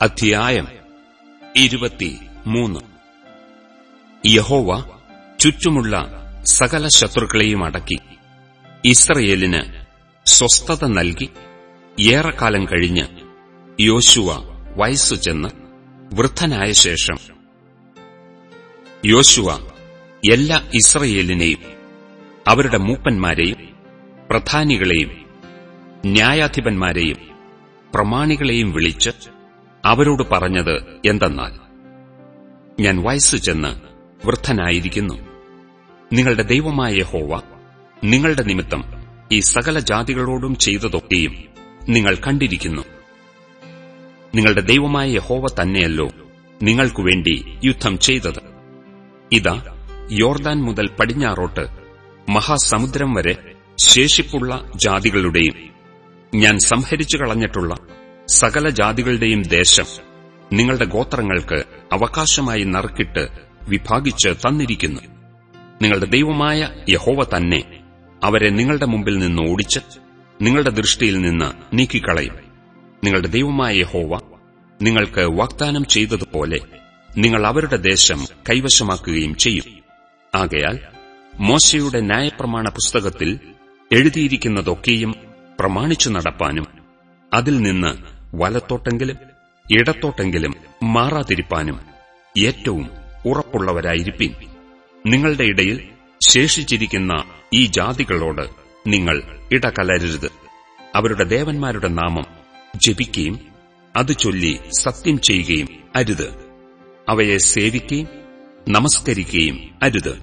അധ്യായം ഇരുപത്തിമൂന്ന്. യഹോവ ചുറ്റുമുള്ള സകല ശത്രുക്കളെയും അടക്കി ഇസ്രയേലിന് സ്വസ്ഥത നൽകി ഏറെക്കാലം കഴിഞ്ഞ് യോശുവ വയസ്സു ചെന്ന് വൃദ്ധനായ ശേഷം യോശുവ എല്ലാ ഇസ്രയേലിനെയും അവരുടെ മൂപ്പന്മാരെയും പ്രധാനികളെയും ന്യായാധിപന്മാരെയും പ്രമാണികളെയും വിളിച്ച് അവരോട് പറഞ്ഞത് എന്തെന്നാൽ ഞാൻ വയസ്സു ചെന്ന് വൃദ്ധനായിരിക്കുന്നു. നിങ്ങളുടെ ദൈവമായ ഹോവ നിങ്ങളുടെ നിമിത്തം ഈ സകല ജാതികളോടും ചെയ്തതൊക്കെയും നിങ്ങൾ കണ്ടിരിക്കുന്നു. നിങ്ങളുടെ ദൈവമായ ഹോവ തന്നെയല്ലോ നിങ്ങൾക്കു വേണ്ടി യുദ്ധം ചെയ്തത്. ഇതാ യോർദാൻ മുതൽ പടിഞ്ഞാറോട്ട് മഹാസമുദ്രം വരെ ശേഷിപ്പുള്ള ജാതികളുടെയും ഞാൻ സംഹരിച്ചു കളഞ്ഞിട്ടുള്ള സകല ജാതികളുടെയും ദേശം നിങ്ങളുടെ ഗോത്രങ്ങൾക്ക് അവകാശമായി നറുക്കിട്ട് വിഭാഗിച്ച് തന്നിരിക്കുന്നു. നിങ്ങളുടെ ദൈവമായ യഹോവ തന്നെ അവരെ നിങ്ങളുടെ മുമ്പിൽ നിന്ന് ഓടിച്ച് നിങ്ങളുടെ ദൃഷ്ടിയിൽ നിന്ന് നീക്കിക്കളയും. നിങ്ങളുടെ ദൈവമായ യഹോവ നിങ്ങൾക്ക് വാഗ്ദാനം ചെയ്തതുപോലെ നിങ്ങൾ അവരുടെ ദേശം കൈവശമാക്കുകയും ചെയ്യും. ആകയാൽ മോശയുടെ ന്യായപ്രമാണ പുസ്തകത്തിൽ എഴുതിയിരിക്കുന്നതൊക്കെയും പ്രമാണിച്ചു നടപ്പാനും അതിൽ നിന്ന് വലത്തോട്ടെങ്കിലും ഇടത്തോട്ടെങ്കിലും മാറാതിരിപ്പാനും ഏറ്റവും ഉറപ്പുള്ളവരായിരിക്കും നിങ്ങളുടെ ഇടയിൽ ശേഷിച്ചിരിക്കുന്ന ഈ ജാതികളോട് നിങ്ങൾ ഇടകലരരുത്. അവരുടെ ദേവന്മാരുടെ നാമം ജപിക്കുകയും അത് ചൊല്ലി സത്യം ചെയ്യുകയും അരുത്. അവയെ സേവിക്കുകയും നമസ്കരിക്കുകയും അരുത്.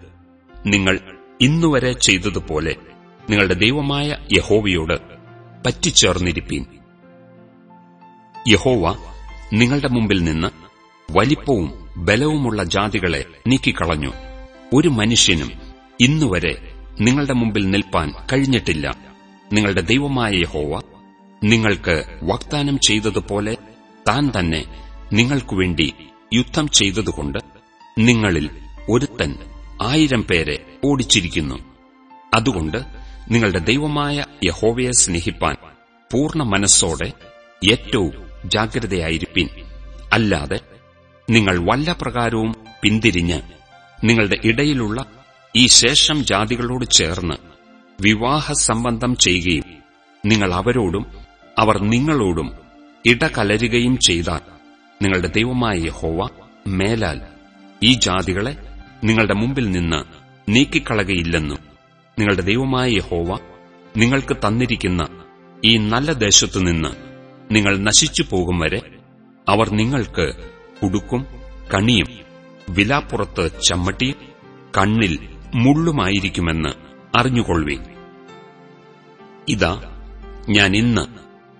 നിങ്ങൾ ഇന്നുവരെ ചെയ്തതുപോലെ നിങ്ങളുടെ ദൈവമായ യഹോവയോട് പറ്റിച്ചേർന്നിരിപ്പീൻ. യഹോവ നിങ്ങളുടെ മുമ്പിൽ നിന്ന് വലിപ്പവും ബലവുമുള്ള ജാതികളെ നീക്കിക്കളഞ്ഞു. ഒരു മനുഷ്യനും ഇന്നുവരെ നിങ്ങളുടെ മുമ്പിൽ നിൽപ്പാൻ കഴിഞ്ഞിട്ടില്ല. നിങ്ങളുടെ ദൈവമായ യഹോവ നിങ്ങൾക്ക് വാഗ്ദാനം ചെയ്തതുപോലെ താൻ തന്നെ നിങ്ങൾക്കുവേണ്ടി യുദ്ധം ചെയ്തതുകൊണ്ട് നിങ്ങളിൽ ഒരുത്തൻ ആയിരം പേരെ ഓടിച്ചിരിക്കുന്നു. അതുകൊണ്ട് നിങ്ങളുടെ ദൈവമായ യഹോവയെ സ്നേഹിപ്പാൻ പൂർണ മനസ്സോടെ ഏറ്റവും ജാഗ്രതയായിരിപ്പിൻ. അല്ലാതെ നിങ്ങൾ വല്ല പ്രകാരവും പിന്തിരിഞ്ഞ് നിങ്ങളുടെ ഇടയിലുള്ള ഈ ശേഷം ജാതികളോട് ചേർന്ന് വിവാഹ സംബന്ധം ചെയ്യുകയും നിങ്ങൾ അവരോടും അവർ നിങ്ങളോടും ഇടകലരുകയും ചെയ്താൽ നിങ്ങളുടെ ദൈവമായ ഹോവ മേലാൽ ഈ ജാതികളെ നിങ്ങളുടെ മുമ്പിൽ നിന്ന് നീക്കിക്കളകയില്ലെന്നും നിങ്ങളുടെ ദൈവമായ ഹോവ നിങ്ങൾക്ക് തന്നിരിക്കുന്ന ഈ നല്ല ദേശത്തുനിന്ന് നിങ്ങൾ നശിച്ചു പോകും വരെ അവർ നിങ്ങൾക്ക് കുടുക്കും കണിയും വിലാപ്പുറത്ത് ചമ്മട്ടിയും കണ്ണിൽ മുള്ളുമായിരിക്കുമെന്ന് അറിഞ്ഞുകൊള്ളുവേ ഇതാ ഞാൻ ഇന്ന്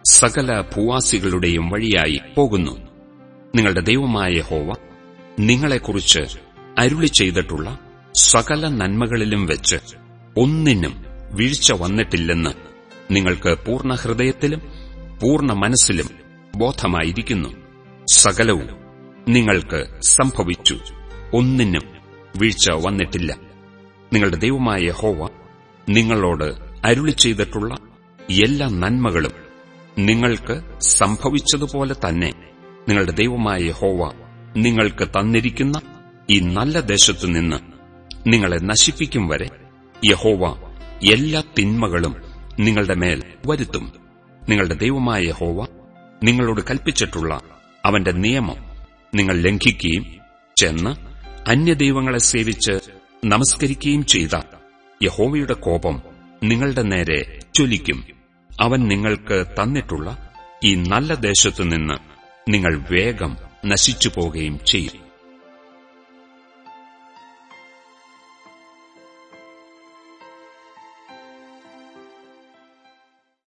സകല ഭൂവാസികളുടെയും വഴിയായി പോകുന്നു. നിങ്ങളുടെ ദൈവമായ ഹോവ നിങ്ങളെക്കുറിച്ച് അരുളി ചെയ്തിട്ടുള്ള സകല നന്മകളിലും വെച്ച് ഒന്നിനും വീഴ്ച വന്നിട്ടില്ലെന്ന് നിങ്ങൾക്ക് പൂർണ ഹൃദയത്തിലും പൂർണ മനസ്സിലും ബോധമായിരിക്കുന്നു. സകലവും നിങ്ങൾക്ക് സംഭവിച്ചു. ഒന്നിനും വീഴ്ച വന്നിട്ടില്ല. നിങ്ങളുടെ ദൈവമായ ഹോവ നിങ്ങളോട് അരുളി ചെയ്തിട്ടുള്ള എല്ലാ നന്മകളും നിങ്ങൾക്ക് സംഭവിച്ചതുപോലെ തന്നെ നിങ്ങളുടെ ദൈവമായ ഹോവ നിങ്ങൾക്ക് തന്നിരിക്കുന്ന ഈ നല്ല ദേശത്തു നിന്ന് നിങ്ങളെ നശിപ്പിക്കും വരെ. യഹോവ എല്ലാ തിന്മകളും നിങ്ങളുടെ മേൽ വരുത്തും. നിങ്ങളുടെ ദൈവമായ ഹോവ നിങ്ങളോട് കൽപ്പിച്ചിട്ടുള്ള അവന്റെ നിയമം നിങ്ങൾ ലംഘിക്കുകയും ചെന്ന് അന്യദൈവങ്ങളെ സേവിച്ച് നമസ്കരിക്കുകയും ചെയ്ത യഹോവയുടെ കോപം നിങ്ങളുടെ നേരെ ചൊലിക്കും അവൻ നിങ്ങൾക്ക് തന്നിട്ടുള്ള ഈ നല്ല ദേശത്തുനിന്ന് നിങ്ങൾ വേഗം നശിച്ചു പോകുകയും ചെയ്യും.